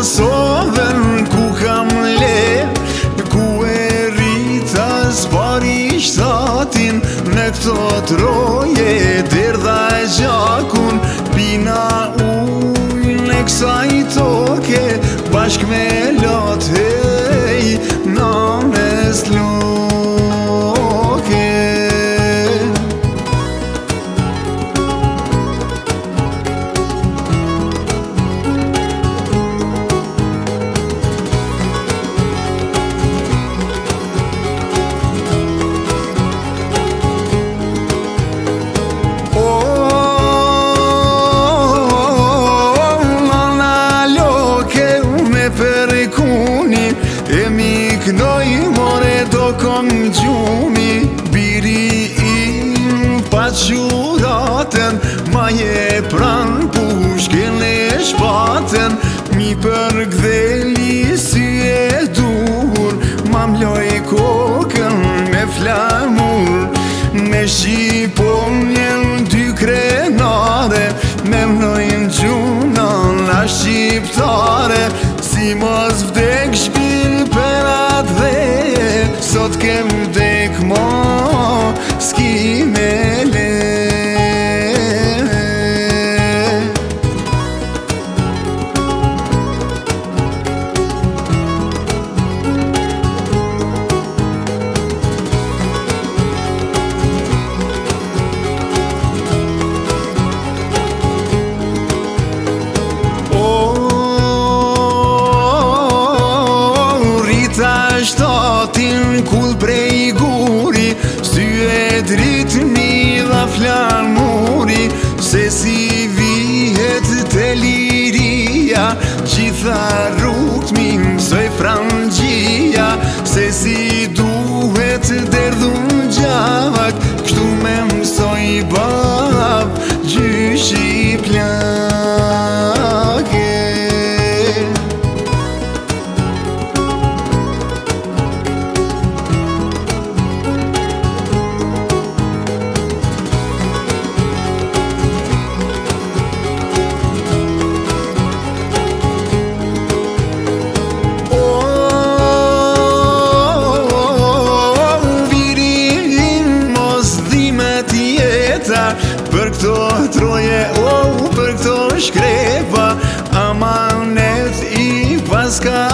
Kosovën ku kam le Ku e rita zbari shtatin Në këto troje Derdha e gjakun Pina ujnë e kësa i toke Bashk me le E mi kënoj more do kom gjumi Biri im pa quraten Ma je pran pushkin e shpaten Mi për gdheli si e dur Ma mloj kokën me flamur Me shqipon dy krenare Me mlojnë gjuna la shqiptare Si mos vde sot kem një dek m kull prej i guri Sy e drit një dha flan muri Se si vihet të liria Gjitha rukët mi mësoj fran Se si duhet derdhun gjavak Kështu me mësoj bab gjyshi plan Për këto troje, oh, për këto shkrepa Amanet i paskar